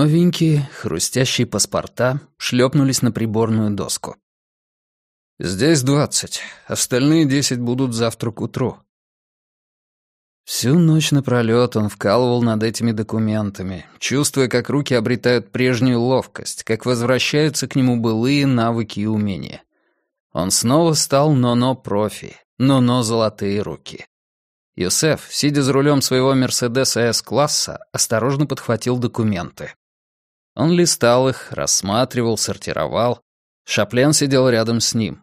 Новенькие, хрустящие паспорта шлепнулись на приборную доску. «Здесь двадцать, остальные десять будут завтра к утру». Всю ночь напролёт он вкалывал над этими документами, чувствуя, как руки обретают прежнюю ловкость, как возвращаются к нему былые навыки и умения. Он снова стал но-но-профи, но-но золотые руки. Юсеф, сидя за рулем своего Мерседеса С-класса, осторожно подхватил документы. Он листал их, рассматривал, сортировал. Шаплен сидел рядом с ним.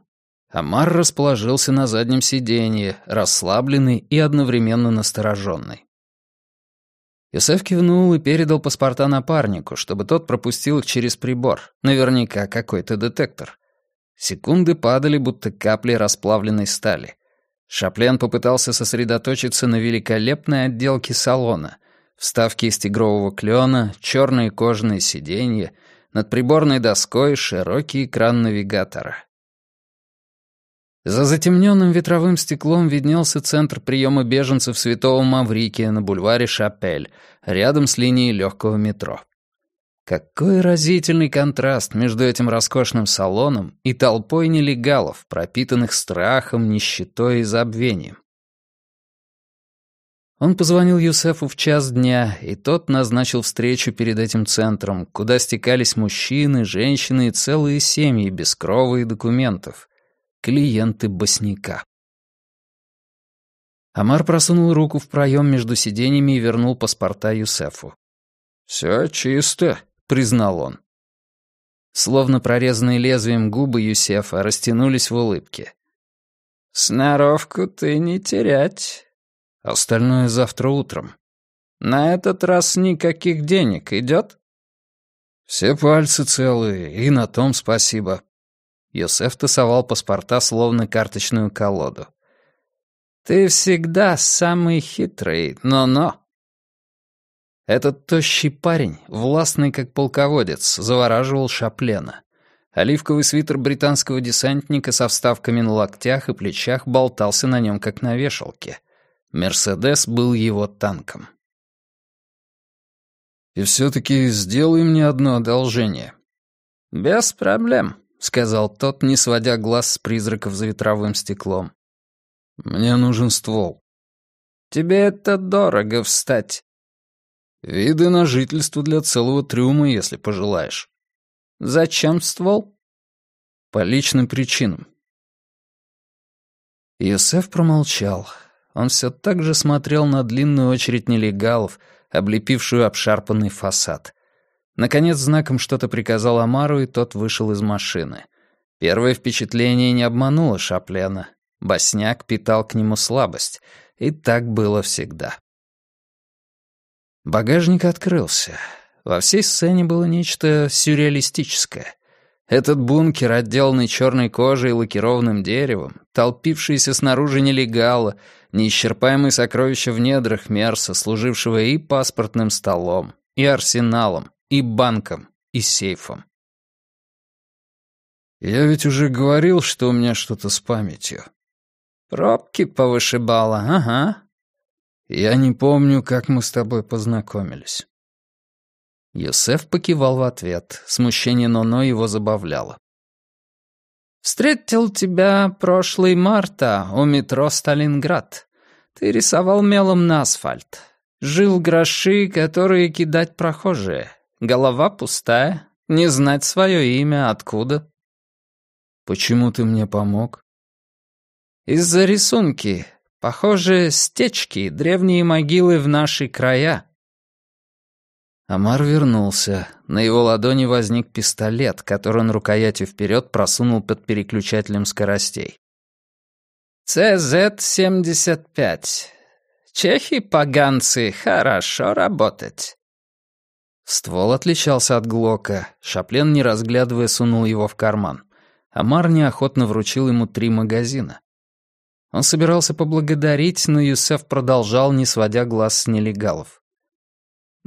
Амар расположился на заднем сиденье, расслабленный и одновременно настороженный. Юсеф кивнул и передал паспорта напарнику, чтобы тот пропустил их через прибор, наверняка какой-то детектор. Секунды падали, будто капли расплавленной стали. Шаплен попытался сосредоточиться на великолепной отделке салона. Вставки из тигрового клена, черные кожаные сиденья, над приборной доской широкий экран навигатора. За затемненным ветровым стеклом виднелся центр приема беженцев Святого Маврикия на бульваре Шапель, рядом с линией легкого метро. Какой разительный контраст между этим роскошным салоном и толпой нелегалов, пропитанных страхом, нищетой и забвением. Он позвонил Юсефу в час дня, и тот назначил встречу перед этим центром, куда стекались мужчины, женщины и целые семьи без крова и документов. Клиенты босняка. Амар просунул руку в проем между сиденьями и вернул паспорта Юсефу. «Все чисто», — признал он. Словно прорезанные лезвием губы Юсефа растянулись в улыбке. «Сноровку ты не терять. Остальное завтра утром. На этот раз никаких денег идет?» «Все пальцы целые, и на том спасибо». Юсеф тасовал паспорта словно карточную колоду. «Ты всегда самый хитрый, но-но», этот тощий парень, властный как полководец, завораживал Шаплена. Оливковый свитер британского десантника со вставками на локтях и плечах болтался на нем, как на вешалке. «Мерседес» был его танком. «И все-таки сделай мне одно одолжение». «Без проблем», — сказал тот, не сводя глаз с призраков за ветровым стеклом. «Мне нужен ствол». «Тебе это дорого встать. Виды на жительство для целого трюма, если пожелаешь. Зачем ствол? По личным причинам. Йосеф промолчал. Он все так же смотрел на длинную очередь нелегалов, облепившую обшарпанный фасад. Наконец, знаком что-то приказал Амару, и тот вышел из машины. Первое впечатление не обмануло Шаплена. Босняк питал к нему слабость, и так было всегда. Багажник открылся. Во всей сцене было нечто сюрреалистическое. Этот бункер, отделанный черной кожей и лакированным деревом, толпившиеся снаружи нелегала, неисчерпаемые сокровища в недрах Мерса, служившего и паспортным столом, и арсеналом, и банком, и сейфом. «Я ведь уже говорил, что у меня что-то с памятью». «Пробки повышибала, ага», я не помню, как мы с тобой познакомились». Юсеф покивал в ответ. Смущение Ноно его забавляло. «Встретил тебя прошлый марта у метро Сталинград. Ты рисовал мелом на асфальт. Жил гроши, которые кидать прохожие. Голова пустая, не знать свое имя, откуда». «Почему ты мне помог?» «Из-за рисунки. Похоже, стечки, древние могилы в наши края. Амар вернулся. На его ладони возник пистолет, который он рукоятью вперед просунул под переключателем скоростей. «ЦЗ-75. Чехи, поганцы, хорошо работать». Ствол отличался от Глока. Шаплен, не разглядывая, сунул его в карман. Амар неохотно вручил ему три магазина. Он собирался поблагодарить, но Юсеф продолжал, не сводя глаз с нелегалов.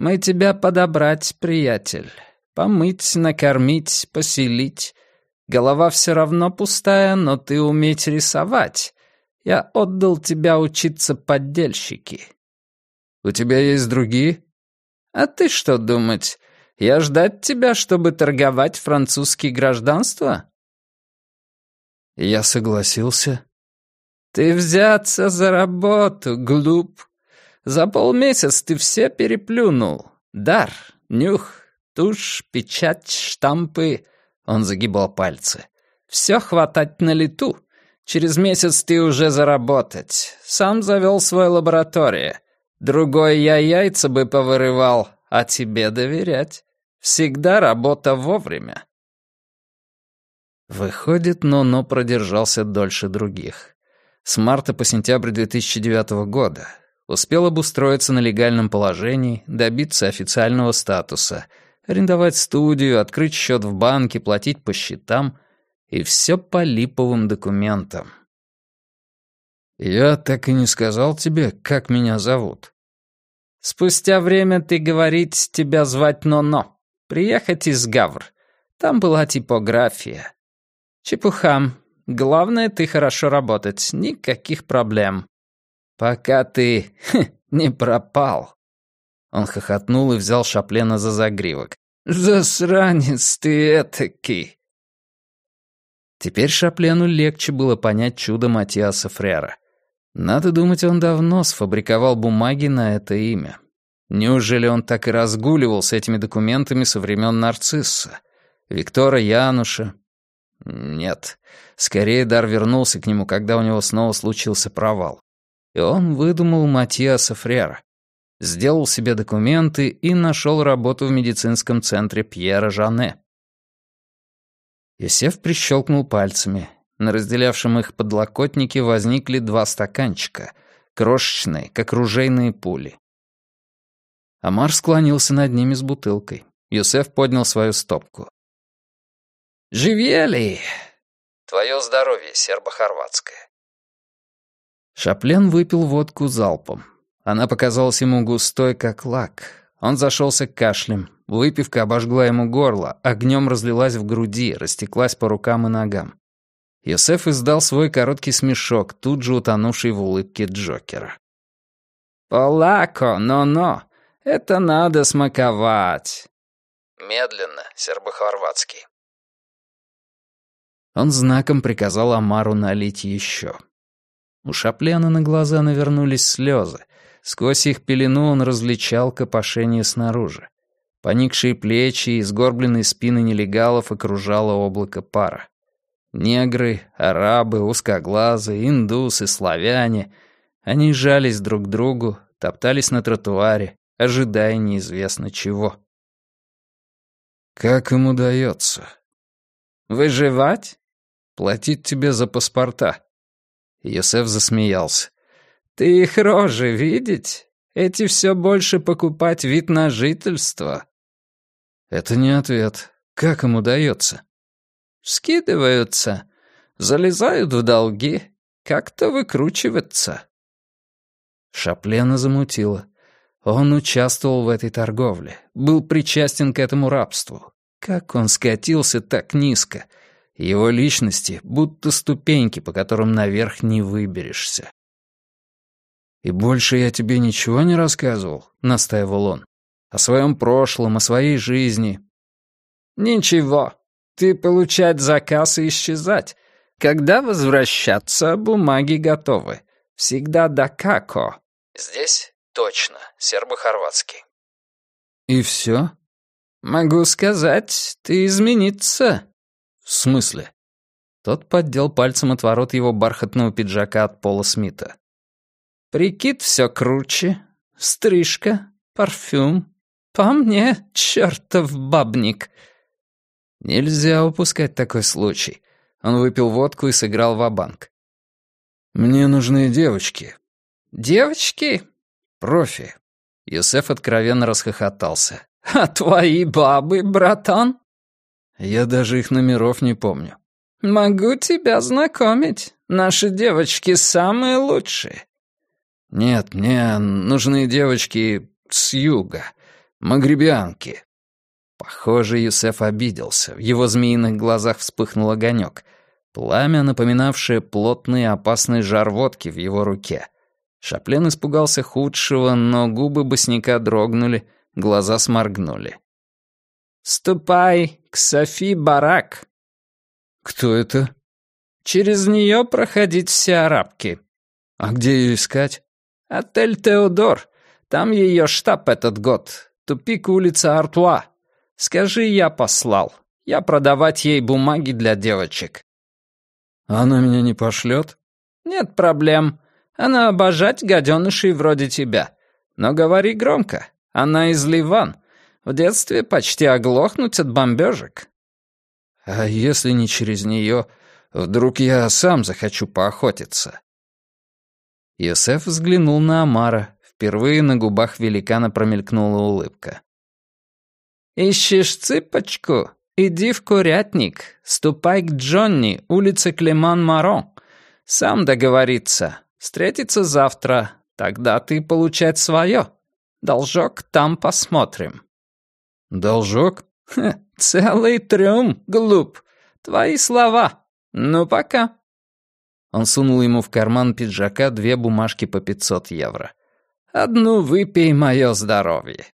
«Мы тебя подобрать, приятель. Помыть, накормить, поселить. Голова все равно пустая, но ты уметь рисовать. Я отдал тебя учиться поддельщики». «У тебя есть другие?» «А ты что думать? Я ждать тебя, чтобы торговать французские гражданства?» Я согласился. «Ты взяться за работу, глуп. За полмесяца ты все переплюнул. Дар, нюх, тушь, печать, штампы». Он загибал пальцы. «Все хватать на лету. Через месяц ты уже заработать. Сам завел свою лабораторию. Другой я яйца бы повырывал, а тебе доверять. Всегда работа вовремя. Выходит, но-но продержался дольше других. С марта по сентябрь 2009 года. Успел обустроиться на легальном положении, добиться официального статуса, арендовать студию, открыть счет в банке, платить по счетам. И все по липовым документам. «Я так и не сказал тебе, как меня зовут». «Спустя время ты говорить, тебя звать Но-Но. Приехать из Гавр. Там была типография. Чепуха. Главное, ты хорошо работать. Никаких проблем. Пока ты хм, не пропал». Он хохотнул и взял Шаплена за загривок. «Засранец ты этакий!» Теперь Шаплену легче было понять чудо Матиаса Фрера. Надо думать, он давно сфабриковал бумаги на это имя. Неужели он так и разгуливал с этими документами со времен Нарцисса? Виктора Януша? Нет. Скорее, Дар вернулся к нему, когда у него снова случился провал. И он выдумал Матиаса Фрера. Сделал себе документы и нашел работу в медицинском центре Пьера Жане. Есеф прищелкнул пальцами. На разделявшем их подлокотнике возникли два стаканчика, крошечные, как ружейные пули. Амар склонился над ними с бутылкой. Юсеф поднял свою стопку. «Живели!» «Твое здоровье, сербо-хорватское». Шаплен выпил водку залпом. Она показалась ему густой, как лак. Он зашелся кашлем. Выпивка обожгла ему горло, огнем разлилась в груди, растеклась по рукам и ногам. Йосеф издал свой короткий смешок, тут же утонувший в улыбке Джокера. «Полако, но-но!» Это надо смаковать. Медленно, сербо-хорватский. Он знаком приказал Амару налить еще. У Шаплена на глаза навернулись слезы. Сквозь их пелену он различал копошение снаружи. Поникшие плечи и сгорбленные спины нелегалов окружало облако пара. Негры, арабы, узкоглазые, индусы, славяне — они жались друг к другу, топтались на тротуаре, ожидая неизвестно чего. «Как им удается?» «Выживать?» «Платить тебе за паспорта». Йосеф засмеялся. «Ты их рожи видеть? Эти все больше покупать вид на жительство». «Это не ответ. Как им удается?» «Скидываются, залезают в долги, как-то выкручиваться». Шаплена замутила. Он участвовал в этой торговле, был причастен к этому рабству. Как он скатился так низко? Его личности будто ступеньки, по которым наверх не выберешься. «И больше я тебе ничего не рассказывал?» — настаивал он. «О своем прошлом, о своей жизни». «Ничего. Ты получать заказ и исчезать. Когда возвращаться, бумаги готовы. Всегда до како». «Здесь Точно, сербо-хорватский. И все? Могу сказать, ты измениться. В смысле? Тот поддел пальцем отворот его бархатного пиджака от Пола Смита. Прикид все круче, стрижка, парфюм. По мне, чертов бабник. Нельзя упускать такой случай. Он выпил водку и сыграл в банк Мне нужны девочки. Девочки? Профи. Юсеф откровенно расхохотался. «А твои бабы, братан?» Я даже их номеров не помню. «Могу тебя знакомить. Наши девочки самые лучшие». «Нет, мне нужны девочки с юга, магребианки». Похоже, Юсеф обиделся. В его змеиных глазах вспыхнул огонек. Пламя, напоминавшее плотный опасный жар водки в его руке — Шаплен испугался худшего, но губы босняка дрогнули, глаза сморгнули. Ступай к Софи Барак». «Кто это?» «Через нее проходить все арабки». «А где ее искать?» «Отель Теодор. Там ее штаб этот год. Тупик улица Артуа. Скажи, я послал. Я продавать ей бумаги для девочек». «Она меня не пошлет?» «Нет проблем. Она обожать гаденышей вроде тебя. Но говори громко. Она из Ливан. В детстве почти оглохнуть от бомбежек». «А если не через нее, вдруг я сам захочу поохотиться?» Йосеф взглянул на Амара. Впервые на губах великана промелькнула улыбка. «Ищешь цыпочку? Иди в курятник. Ступай к Джонни, улица Клеман-Маро. Сам договориться. Встретиться завтра. Тогда ты получать свое. Должок там посмотрим». «Должок?» Ха, «Целый трюм, глуп. Твои слова. Ну, пока». Он сунул ему в карман пиджака две бумажки по 500 евро. «Одну выпей мое здоровье».